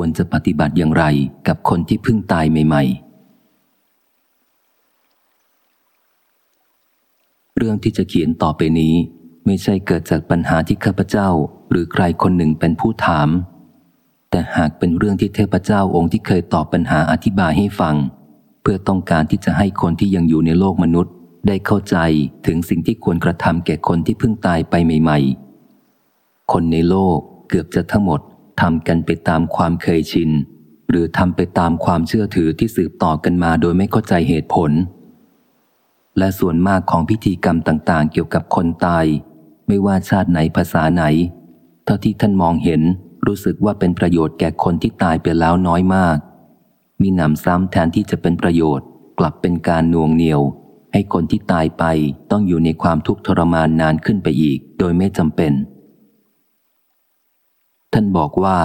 ควรจะปฏิบัติอย่างไรกับคนที่เพิ่งตายใหม่ ๆ เรื่องที่จะเขียนต่อไปนี้ ไม่ใช่เกิดจากปัญหาที่ข้าพเจ้า หรือใครคนหนึ่งเป็นผู้ถาม แต่หากเป็นเรื่องที่เทพเจ้าองค์ที่เคยตอบปัญหาอธิบายให้ฟัง เพื่อต้องการที่จะให้คนที่ยังอยู่ในโลกมนุษย์ ได้เข้าใจถึงสิ่งที่ควรกระทำแก่คนที่เพิ่งตายไปใหม่ ๆ คนในโลกเกือบจะทั้งหมด ทำกันไปตามความเคยชิน หรือทำไปตามความเชื่อถือที่สืบต่อกันมาโดยไม่เข้าใจเหตุผล และส่วนมากของพิธีกรรมต่าง ๆ เกี่ยวกับคนตาย ไม่ว่าชาติไหนภาษาไหน เท่าที่ท่านมองเห็นรู้สึกว่าเป็นประโยชน์แก่คนที่ตายไปแล้วน้อยมาก มีหนำซ้ำแทนที่จะเป็นประโยชน์ กลับเป็นการน่วงเหนียว ให้คนที่ตายไปต้องอยู่ในความทุกข์ทรมานนานขึ้นไปอีก โดยไม่จำเป็น ท่านบอกว่า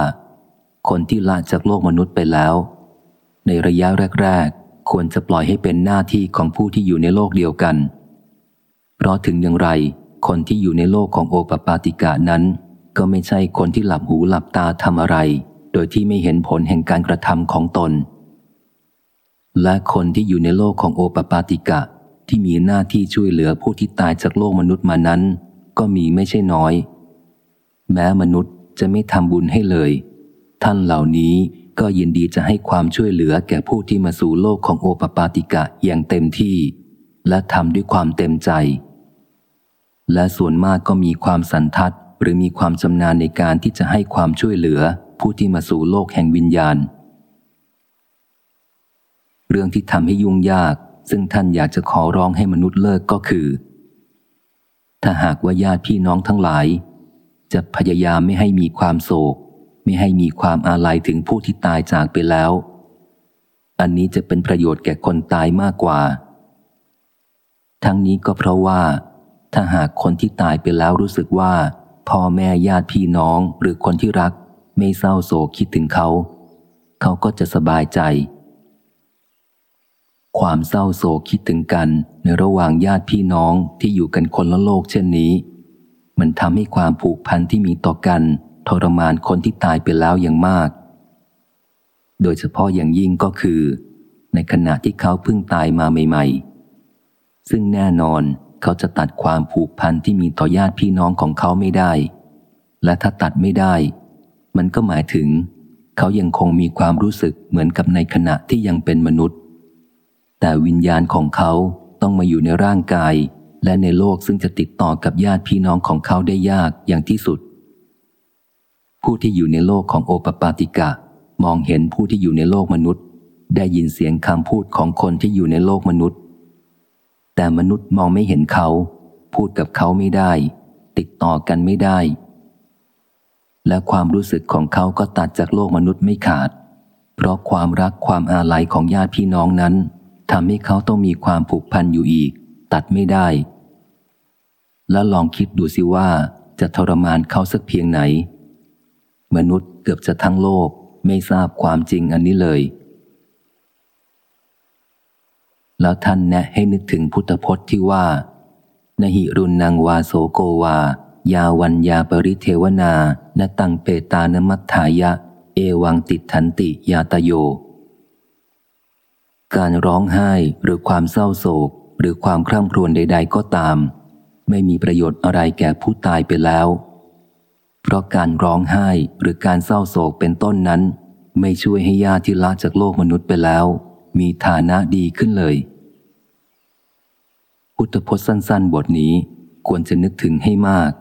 คนที่ลาจากโลกมนุษย์ไปแล้ว ในระยะแรก ๆ ควรจะปล่อยให้เป็นหน้าที่ของผู้ที่อยู่ในโลกเดียวกัน เพราะถึงอย่างไร คนที่อยู่ในโลกของโอปปาติกานั้น ก็ไม่ใช่คนที่หลับหูหลับตาทำอะไร โดยที่ไม่เห็นผลแห่งการกระทำของตน และคนที่อยู่ในโลกของโอปปาติกะที่มีหน้าที่ช่วยเหลือผู้ที่ตายจากโลกมนุษย์มานั้น ก็มีไม่ใช่น้อย แม้มนุษย์ จะไม่ทำบุญให้เลย ท่านเหล่านี้ก็ยินดีจะให้ความช่วยเหลือแก่ผู้ที่มาสู่โลกของโอปปาติกะอย่างเต็มที่ และทำด้วยความเต็มใจ และส่วนมากก็มีความสันทัดหรือมีความชำนาญในการที่จะให้ความช่วยเหลือผู้ที่มาสู่โลกแห่งวิญญาณ เรื่องที่ทำให้ยุ่งยาก ซึ่งท่านอยากจะขอร้องให้มนุษย์เลิกก็คือ ถ้าหากว่าญาติพี่น้องทั้งหลาย จะพยายามไม่ให้มีความโศก ไม่ให้มีความอาลัยถึงผู้ที่ตายจากไปแล้ว อันนี้จะเป็นประโยชน์แก่คนตายมากกว่า ทั้งนี้ก็เพราะว่า ถ้าหากคนที่ตายไปแล้วรู้สึกว่า พ่อแม่ญาติพี่น้องหรือคนที่รัก ไม่เศร้าโศกคิดถึงเขา เขาก็จะสบายใจ ความเศร้าโศกคิดถึงกันในระหว่างญาติพี่น้องที่อยู่กันคนละโลกเช่นนี้ มันทำให้ความผูกพันที่มีต่อกัน ทรมานคนที่ตายไปแล้วอย่างมาก โดยเฉพาะอย่างยิ่งก็คือ ในขณะที่เขาเพิ่งตายมาใหม่ ๆ ซึ่งแน่นอนเขาจะตัดความผูกพันที่มีต่อญาติพี่น้องของเขาไม่ได้ และถ้าตัดไม่ได้ มันก็หมายถึง เขายังคงมีความรู้สึกเหมือนกับในขณะที่ยังเป็นมนุษย์ แต่วิญญาณของเขาต้องมาอยู่ในร่างกาย และในโลกซึ่งจะติดต่อกับญาติพี่น้องของเขาได้ยากอย่างที่สุด ผู้ที่อยู่ในโลกของโอปปาติกะ มองเห็นผู้ที่อยู่ในโลกมนุษย์ ได้ยินเสียงคำพูดของคนที่อยู่ในโลกมนุษย์ แต่มนุษย์มองไม่เห็นเขา พูดกับเขาไม่ได้ ติดต่อกันไม่ได้ และความรู้สึกของเขาก็ตัดจากโลกมนุษย์ไม่ขาด เพราะความรักความอาลัยของญาติพี่น้องนั้นทำให้เขาต้องมีความผูกพันอยู่อีก ตัดไม่ได้ แล้วลองคิดดูสิว่าจะทรมานเขาสักเพียงไหน มนุษย์เกือบจะทั้งโลกไม่ทราบความจริงอันนี้เลย แล้วท่านแนะให้นึกถึงพุทธพจน์ที่ว่านหิรุนนางวาโสโกวา ยาวันยาปริเทวนา นตังเปตานมัตถายะ เอวังติดทันติยาตโย การร้องไห้หรือความเศร้าโศกหรือความคร่ำครวญใด ๆ ก็ตาม ไม่มีประโยชน์อะไรแก่ผู้ตายไปแล้ว เพราะการร้องไห้หรือการเศร้าโศกเป็นต้นนั้น ไม่ช่วยให้ญาติที่ละจากโลกมนุษย์ไปแล้ว มีฐานะดีขึ้นเลย พุทธพจน์สั้น ๆ บทนี้ควรจะนึกถึงให้มาก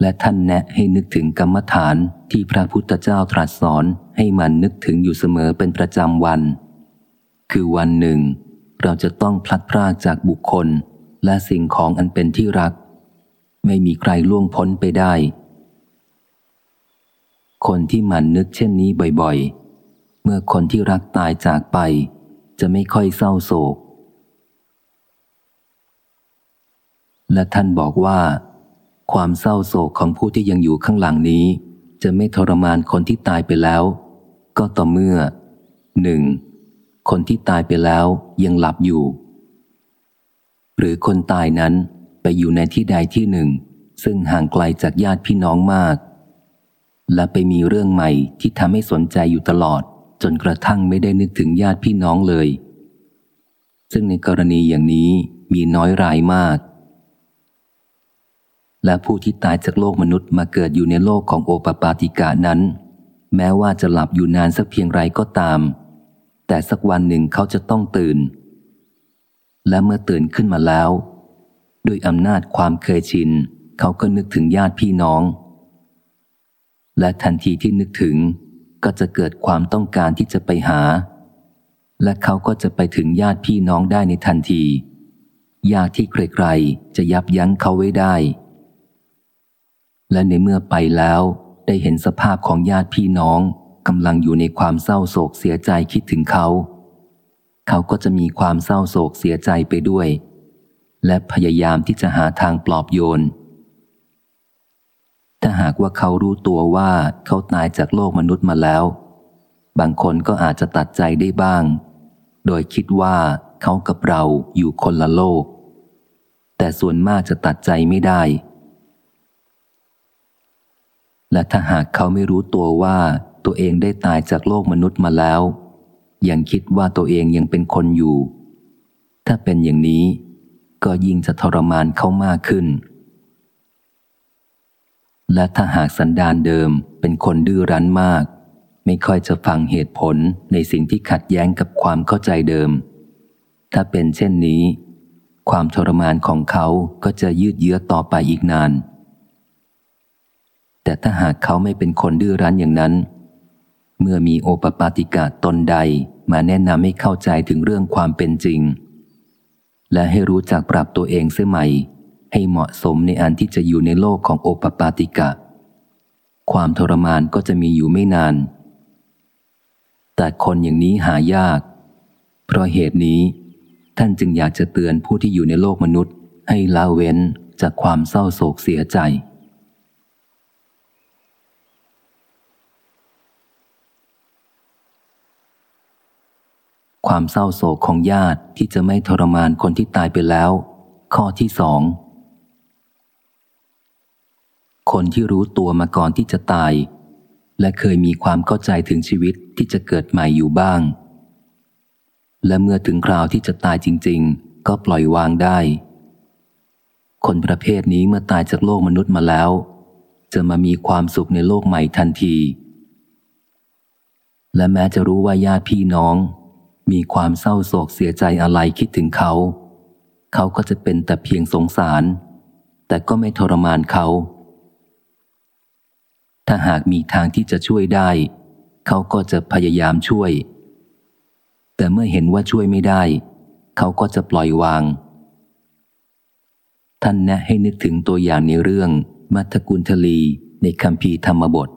และท่านแนะให้นึกถึงกรรมฐานที่พระพุทธเจ้าตรัสสอนให้มันนึกถึงอยู่เสมอเป็นประจำวัน คือวันหนึ่ง เราจะต้องพลัดพรากจากบุคคล และสิ่งของอันเป็นที่รัก ไม่มีใครล่วงพ้นไปได้ คนที่หมั่นนึกเช่นนี้บ่อยๆ เมื่อคนที่รักตายจากไป จะไม่ค่อยเศร้าโศก และท่านบอกว่า ความเศร้าโศกของผู้ที่ยังอยู่ข้างหลังนี้ จะไม่ทรมานคนที่ตายไปแล้ว ก็ต่อเมื่อหนึ่งคนที่ตายไปแล้วยังหลับอยู่ หรือคนตายนั้นไปอยู่ในที่ใดที่หนึ่ง ซึ่งห่างไกลจากญาติพี่น้องมาก และไปมีเรื่องใหม่ที่ทำให้สนใจอยู่ตลอด จนกระทั่งไม่ได้นึกถึงญาติพี่น้องเลย ซึ่งในกรณีอย่างนี้มีน้อยรายมาก และผู้ที่ตายจากโลกมนุษย์มาเกิดอยู่ในโลกของโอปปาติกานั้น แม้ว่าจะหลับอยู่นานสักเพียงไรก็ตาม แต่สักวันหนึ่งเขาจะต้องตื่น และเมื่อตื่นขึ้นมาแล้ว ด้วยอำนาจความเคยชิน เขาก็นึกถึงญาติพี่น้อง และทันทีที่นึกถึงก็จะเกิดความต้องการที่จะไปหา และเขาก็จะไปถึงญาติพี่น้องได้ในทันทียากที่ใครๆจะยับยั้งเขาไว้ได้ และในเมื่อไปแล้วได้เห็นสภาพของญาติพี่น้องกำลังอยู่ในความเศร้าโศกเสียใจคิดถึงเขา เขาก็จะมีความเศร้าโศกเสียใจไปด้วย และพยายามที่จะหาทางปลอบโยน ถ้าหากว่าเขารู้ตัวว่าเขาตายจากโลกมนุษย์มาแล้ว บางคนก็อาจจะตัดใจได้บ้าง โดยคิดว่าเขากับเราอยู่คนละโลก แต่ส่วนมากจะตัดใจไม่ได้ และถ้าหากเขาไม่รู้ตัวว่าตัวเองได้ตายจากโลกมนุษย์มาแล้ว ยังคิดว่าตัวเองยังเป็นคนอยู่ ถ้าเป็นอย่างนี้ ก็ยิ่งจะทรมานเขามากขึ้น และถ้าหากสันดานเดิมเป็นคนดื้อรั้นมาก ไม่ค่อยจะฟังเหตุผลในสิ่งที่ขัดแย้งกับความเข้าใจเดิม ถ้าเป็นเช่นนี้ ความทรมานของเขาก็จะยืดเยื้อต่อไปอีกนาน แต่ถ้าหากเขาไม่เป็นคนดื้อรั้นอย่างนั้นเเมื่อมีโอปปาติกาตนใดมาแนะนำให้เข้าใจถึงเรื่องความเป็นจริง และให้รู้จักปรับตัวเองเสียใหม่ ให้เหมาะสมในอันที่จะอยู่ในโลกของโอปปาติกะ ความทรมานก็จะมีอยู่ไม่นาน แต่คนอย่างนี้หายาก เพราะเหตุนี้ ท่านจึงอยากจะเตือนผู้ที่อยู่ในโลกมนุษย์ ให้ละเว้นจากความเศร้าโศกเสียใจ ความเศร้าโศกของญาติที่จะไม่ทรมานคนที่ตายไปแล้ว ข้อที่สองคนที่รู้ตัวมาก่อนที่จะตาย และเคยมีความเข้าใจถึงชีวิตที่จะเกิดใหม่อยู่บ้าง และเมื่อถึงคราวที่จะตายจริง ๆ ก็ปล่อยวางได้ คนประเภทนี้เมื่อตายจากโลกมนุษย์มาแล้ว จะมามีความสุขในโลกใหม่ทันที และแม้จะรู้ว่าญาติพี่น้อง มีความเศร้าโศกเสียใจอะไรคิดถึงเขา เขาก็จะเป็นแต่เพียงสงสาร แต่ก็ไม่ทรมานเขา ถ้าหากมีทางที่จะช่วยได้ เขาก็จะพยายามช่วย แต่เมื่อเห็นว่าช่วยไม่ได้ เขาก็จะปล่อยวาง ท่านแนะให้นึกถึงตัวอย่างในเรื่อง มัทกุลทลีในคำพีธรรมบท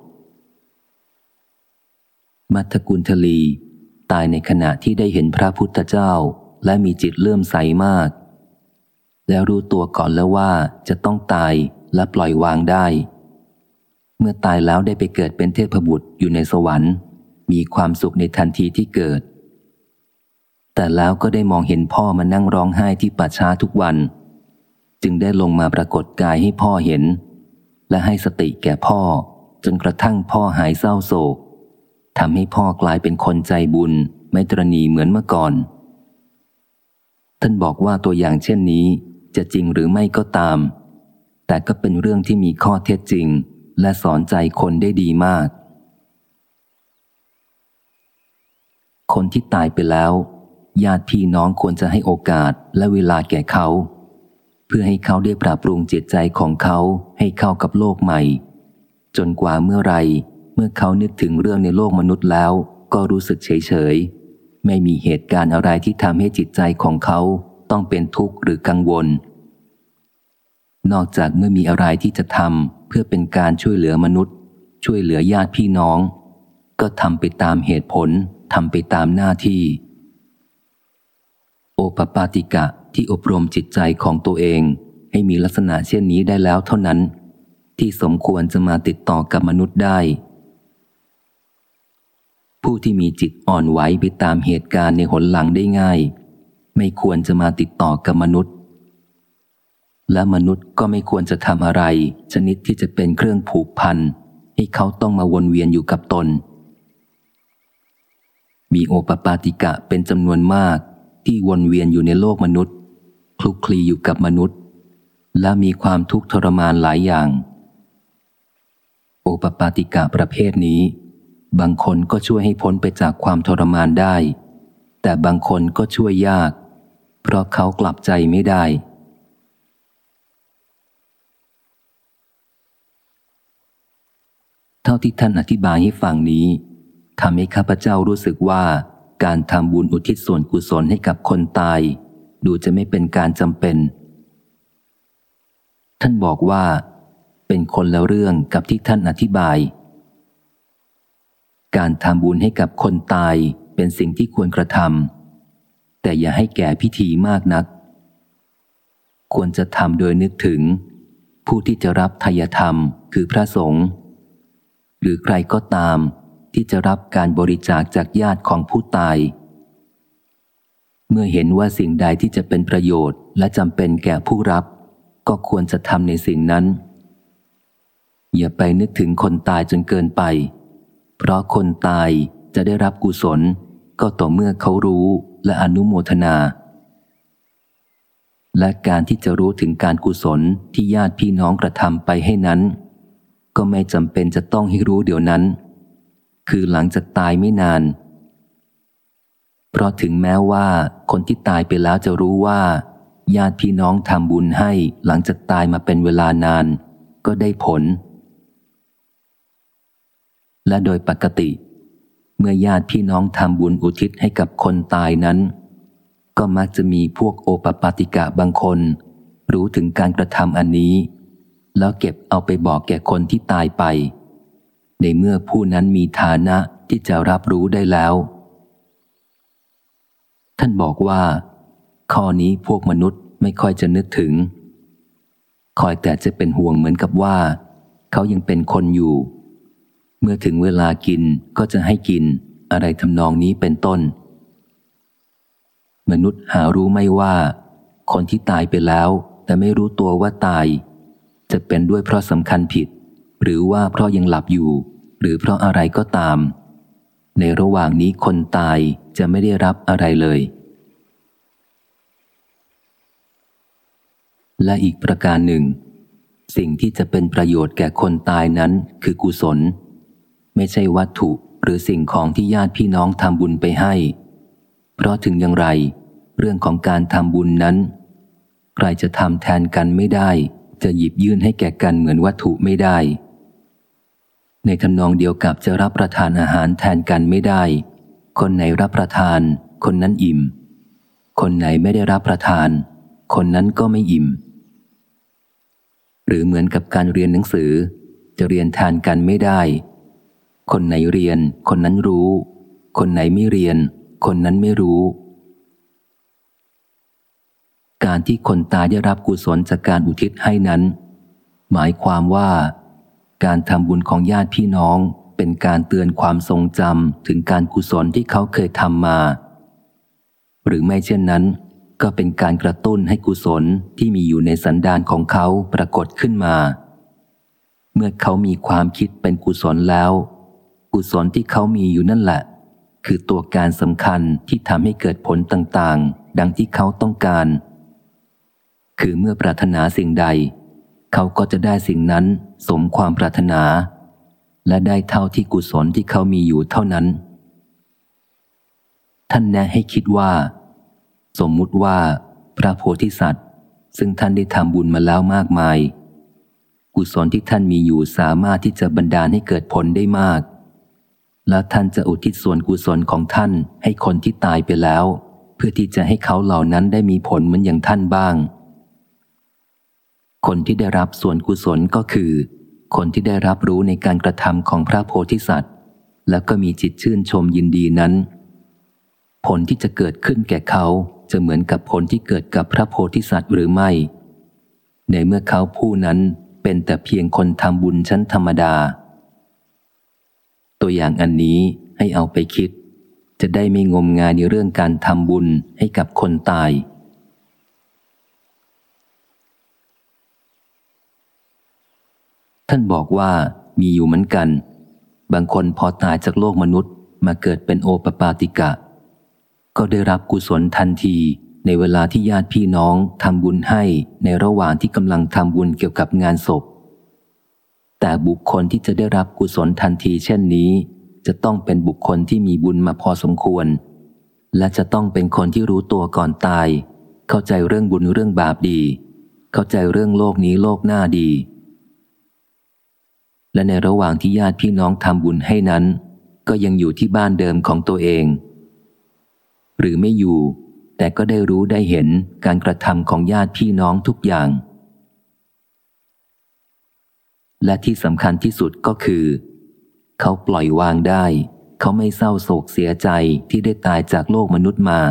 มัทกุลทลี ตายในขณะที่ได้เห็นพระพุทธเจ้า และมีจิตเลื่อมใสมาก แล้วรู้ตัวก่อนแล้วว่าจะต้องตายและปล่อยวางได้ เมื่อตายแล้วได้ไปเกิดเป็นเทพบุตรอยู่ในสวรรค์ มีความสุขในทันทีที่เกิด แต่แล้วก็ได้มองเห็นพ่อมานั่งร้องไห้ที่ป่าช้าทุกวัน จึงได้ลงมาปรากฏกายให้พ่อเห็น และให้สติแก่พ่อจนกระทั่งพ่อหายเศร้าโศก ทำให้พ่อกลายเป็นคนใจบุญ ไม่ตรณีเหมือนเมื่อก่อน ท่านบอกว่าตัวอย่างเช่นนี้จะจริงหรือไม่ก็ตาม แต่ก็เป็นเรื่องที่มีข้อเท็จจริง และสอนใจคนได้ดีมาก คนที่ตายไปแล้ว ญาติพี่น้องควรจะให้โอกาสและเวลาแก่เขา เพื่อให้เขาได้ปรับปรุงจิตใจของเขาให้เข้ากับโลกใหม่ จนกว่าเมื่อไร มื่อเขานึกถึงเรื่องในโลกมนุษย์แล้ว ก็รู้สึกเฉยเฉยไม่มีเหตุการณ์อะไรที่ทำให้จิตใจของเขาต้องเป็นทุกข์หรือกังวล นอกจากเมื่อมีอะไรที่จะทำเพื่อเป็นการช่วยเหลือมนุษย์ ช่วยเหลือญาติพี่น้อง ก็ทำไปตามเหตุผลทำไปตามหน้าที่ โอปปาติกะที่อบรมจิตใจของตัวเอง ให้มีลักษณะเช่นนี้ได้แล้วเท่านั้น ที่สมควรจะมาติดต่อกับมนุษย์ได้ ผู้ที่มีจิตอ่อนไหวไปตามเหตุการณ์ในหนหลังได้ง่าย ไม่ควรจะมาติดต่อกับมนุษย์ และมนุษย์ก็ไม่ควรจะทำอะไร ชนิดที่จะเป็นเครื่องผูกพัน ให้เขาต้องมาวนเวียนอยู่กับตน มีโอปปาติกะเป็นจำนวนมากที่วนเวียนอยู่ในโลกมนุษย์คลุกคลีอยู่กับมนุษย์ และมีความทุกข์ทรมานหลายอย่าง โอปปาติกะประเภทนี้ บางคนก็ช่วยให้พ้นไปจากความทรมานได้ แต่บางคนก็ช่วยยาก เพราะเขากลับใจไม่ได้ เท่าที่ท่านอธิบายให้ฟังนี้ทำให้ข้าพเจ้ารู้สึกว่าการทำบุญอุทิศส่วนกุศลให้กับคนตาย ดูจะไม่เป็นการจำเป็น ท่านบอกว่า เป็นคนละเรื่องกับที่ท่านอธิบาย การทำบุญให้กับคนตายเป็นสิ่งที่ควรกระทำแต่อย่าให้แก่พิธีมากนัก ควรจะทำโดยนึกถึง ผู้ที่จะรับทายธรรมคือพระสงฆ์หรือใครก็ตามที่จะรับการบริจาคจากญาติของผู้ตาย เมื่อเห็นว่าสิ่งใดที่จะเป็นประโยชน์และจำเป็นแก่ผู้รับ ก็ควรจะทำในสิ่งนั้น อย่าไปนึกถึงคนตายจนเกินไป เพราะคนตายจะได้รับกุศล ก็ต่อเมื่อเขารู้และอนุโมทนา และการที่จะรู้ถึงการกุศลที่ญาติพี่น้องกระทำไปให้นั้น ก็ไม่จำเป็นจะต้องให้รู้เดี๋ยวนั้น คือหลังจากตายไม่นาน เพราะถึงแม้ว่าคนที่ตายไปแล้วจะรู้ว่า ญาติพี่น้องทำบุญให้หลังจากตายมาเป็นเวลานาน ก็ได้ผล และโดยปกติ เมื่อญาติพี่น้องทำบุญอุทิศให้กับคนตายนั้น ก็มักจะมีพวกโอปปาติกะบางคน รู้ถึงการกระทำอันนี้ แล้วเก็บเอาไปบอกแก่คนที่ตายไป ในเมื่อผู้นั้นมีฐานะที่จะรับรู้ได้แล้ว ท่านบอกว่า ข้อนี้พวกมนุษย์ไม่ค่อยจะนึกถึง คอยแต่จะเป็นห่วงเหมือนกับว่า เขายังเป็นคนอยู่ เมื่อถึงเวลากินก็จะให้กินอะไรทำนองนี้เป็นต้น มนุษย์หารู้ไม่ว่า คนที่ตายไปแล้ว แต่ไม่รู้ตัวว่าตาย จะเป็นด้วยเพราะสำคัญผิด หรือว่าเพราะยังหลับอยู่ หรือเพราะอะไรก็ตาม ในระหว่างนี้คนตายจะไม่ได้รับอะไรเลย และอีกประการหนึ่ง สิ่งที่จะเป็นประโยชน์แก่คนตายนั้นคือกุศล ไม่ใช่วัตถุหรือสิ่งของที่ญาติพี่น้องทำบุญไปให้ เพราะถึงอย่างไร เรื่องของการทำบุญนั้น ใครจะทำแทนกันไม่ได้ จะหยิบยื่นให้แก่กันเหมือนวัตถุไม่ได้ ในทำนองเดียวกับจะรับประทานอาหารแทนกันไม่ได้ คนไหนรับประทาน คนนั้นอิ่ม คนไหนไม่ได้รับประทาน คนนั้นก็ไม่อิ่ม หรือเหมือนกับการเรียนหนังสือ จะเรียนแทนกันไม่ได้ คนไหนเรียน คนนั้นรู้ คนไหนไม่เรียน คนนั้นไม่รู้ การที่คนตายได้รับกุศลจากการอุทิศให้นั้น หมายความว่า การทำบุญของญาติพี่น้องเป็นการเตือนความทรงจำถึงการกุศลที่เขาเคยทำมา หรือไม่เช่นนั้น ก็เป็นการกระตุ้นให้กุศลที่มีอยู่ในสันดานของเขาปรากฏขึ้นมา เมื่อเขามีความคิดเป็นกุศลแล้ว กุศลที่เขามีอยู่นั่นแหละ คือตัวการสำคัญที่ทำให้เกิดผลต่างๆ ดังที่เขาต้องการ คือเมื่อปรารถนาสิ่งใด เขาก็จะได้สิ่งนั้นสมความปรารถนา และได้เท่าที่กุศลที่เขามีอยู่เท่านั้น ท่านแนะให้คิดว่า สมมุติว่า พระโพธิสัตว์ ซึ่งท่านได้ทำบุญมาแล้วมากมาย กุศลที่ท่านมีอยู่สามารถที่จะบรรดาให้เกิดผลได้มาก และท่านจะอุทิศส่วนกุศลของท่านให้คนที่ตายไปแล้ว เพื่อที่จะให้เขาเหล่านั้นได้มีผลเหมือนอย่างท่านบ้าง คนที่ได้รับส่วนกุศลก็คือ คนที่ได้รับรู้ในการกระทำของพระโพธิสัตว์ แล้วก็มีจิตชื่นชมยินดีนั้น ผลที่จะเกิดขึ้นแก่เขาจะเหมือนกับผลที่เกิดกับพระโพธิสัตว์หรือไม่ ในเมื่อเขาผู้นั้นเป็นแต่เพียงคนทำบุญชั้นธรรมดา ตัวอย่างอันนี้ให้เอาไปคิด จะได้ไม่งมงายในเรื่องการทำบุญให้กับคนตาย ท่านบอกว่ามีอยู่เหมือนกัน บางคนพอตายจากโลกมนุษย์มาเกิดเป็นโอปปาติกะ ก็ได้รับกุศลทันทีในเวลาที่ญาติพี่น้องทำบุญให้ในระหว่างที่กำลังทำบุญเกี่ยวกับงานศพ แต่บุคคลที่จะได้รับกุศลทันทีเช่นนี้ จะต้องเป็นบุคคลที่มีบุญมาพอสมควร และจะต้องเป็นคนที่รู้ตัวก่อนตาย เข้าใจเรื่องบุญเรื่องบาปดี เข้าใจเรื่องโลกนี้โลกหน้าดี และในระหว่างที่ญาติพี่น้องทำบุญให้นั้น ก็ยังอยู่ที่บ้านเดิมของตัวเอง หรือไม่อยู่ แต่ก็ได้รู้ได้เห็นการกระทำของญาติพี่น้องทุกอย่าง และที่สำคัญที่สุดก็คือ เขาปล่อยวางได้ เขาไม่เศร้าโศกเสียใจที่ได้ตายจากโลกมนุษย์มา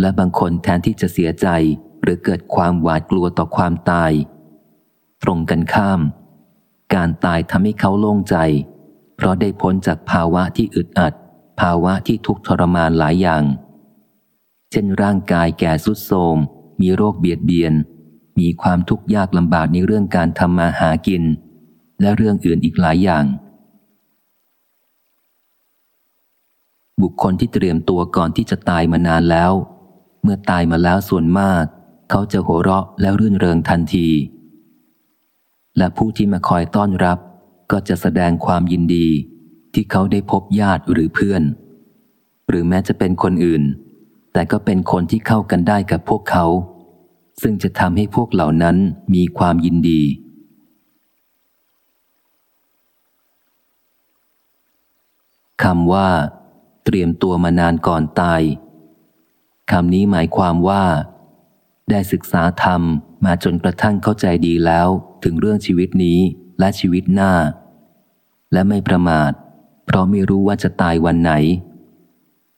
และบางคนแทนที่จะเสียใจหรือเกิดความหวาดกลัวต่อความตาย ตรงกันข้าม การตายทำให้เขาโล่งใจ เพราะได้พ้นจากภาวะที่อึดอัด ภาวะที่ทุกข์ทรมานหลายอย่าง เช่นร่างกายแก่สุดโทมมีโรคเบียดเบียน มีความทุกข์ยากลำบากในเรื่องการทำมาหากิน และเรื่องอื่นอีกหลายอย่าง บุคคลที่เตรียมตัวก่อนที่จะตายมานานแล้ว เมื่อตายมาแล้วส่วนมาก เขาจะโหเราะและรื่นเริงทันที และผู้ที่มาคอยต้อนรับ ก็จะแสดงความยินดี ที่เขาได้พบญาติหรือเพื่อน หรือแม้จะเป็นคนอื่น แต่ก็เป็นคนที่เข้ากันได้กับพวกเขา ซึ่งจะทำให้พวกเหล่านั้นมีความยินดี คำว่า เตรียมตัวมานานก่อนตาย คำนี้หมายความว่า ได้ศึกษาธรรมมาจนกระทั่งเข้าใจดีแล้วถึงเรื่องชีวิตนี้และชีวิตหน้า และไม่ประมาท เพราะไม่รู้ว่าจะตายวันไหน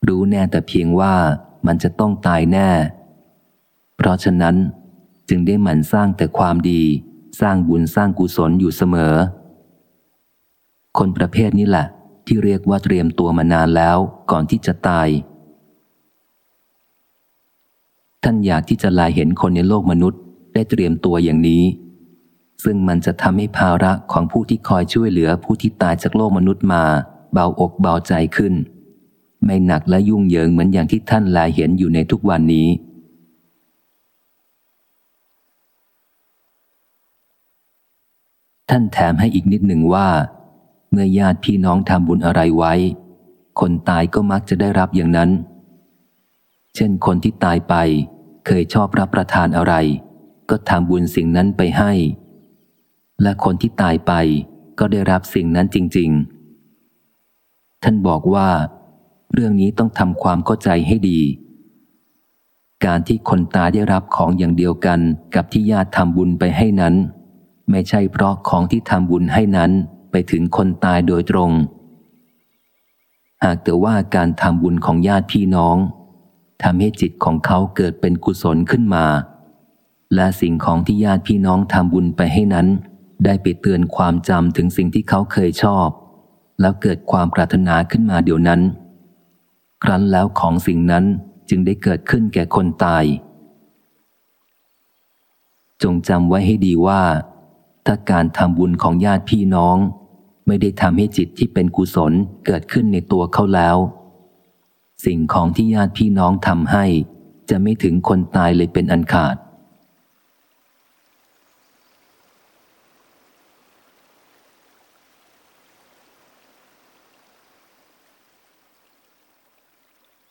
รู้แน่แต่เพียงว่ามันจะต้องตายแน่ เพราะฉะนั้นจึงได้หมั่นสร้างแต่ความดี สร้างบุญสร้างกุศลอยู่เสมอ คนประเภทนี้แหละ ที่เรียกว่าเตรียมตัวมานานแล้วก่อนที่จะตาย ท่านอยากที่จะลายเห็นคนในโลกมนุษย์ได้เตรียมตัวอย่างนี้ ซึ่งมันจะทำให้ภาระของผู้ที่คอยช่วยเหลือผู้ที่ตายจากโลกมนุษย์มา เบาอกเบาใจขึ้น ไม่หนักและยุ่งเหยิงเหมือนอย่างที่ท่านแลเห็นอยู่ในทุกวันนี้ ท่านแถมให้อีกนิดหนึ่งว่า เมื่อญาติพี่น้องทำบุญอะไรไว้ คนตายก็มักจะได้รับอย่างนั้น เช่นคนที่ตายไป เคยชอบรับประทานอะไร ก็ทำบุญสิ่งนั้นไปให้ และคนที่ตายไปก็ได้รับสิ่งนั้นจริง ๆ ท่านบอกว่า เรื่องนี้ต้องทำความเข้าใจให้ดี การที่คนตายได้รับของอย่างเดียวกันกับที่ญาติทำบุญไปให้นั้น ไม่ใช่เพราะของที่ทำบุญให้นั้นไปถึงคนตายโดยตรง หากแต่ว่าการทำบุญของญาติพี่น้องทำให้จิตของเขาเกิดเป็นกุศลขึ้นมา และสิ่งของที่ญาติพี่น้องทำบุญไปให้นั้น ได้ไปเตือนความจำถึงสิ่งที่เขาเคยชอบ แล้วเกิดความปรารถนาขึ้นมาเดี๋ยวนั้น ครั้นแล้วของสิ่งนั้นจึงได้เกิดขึ้นแก่คนตาย จงจำไว้ให้ดีว่า ถ้าการทำบุญของญาติพี่น้อง ไม่ได้ทำให้จิตที่เป็นกุศลเกิดขึ้นในตัวเขาแล้ว สิ่งของที่ญาติพี่น้องทำให้ จะไม่ถึงคนตายเลยเป็นอันขาด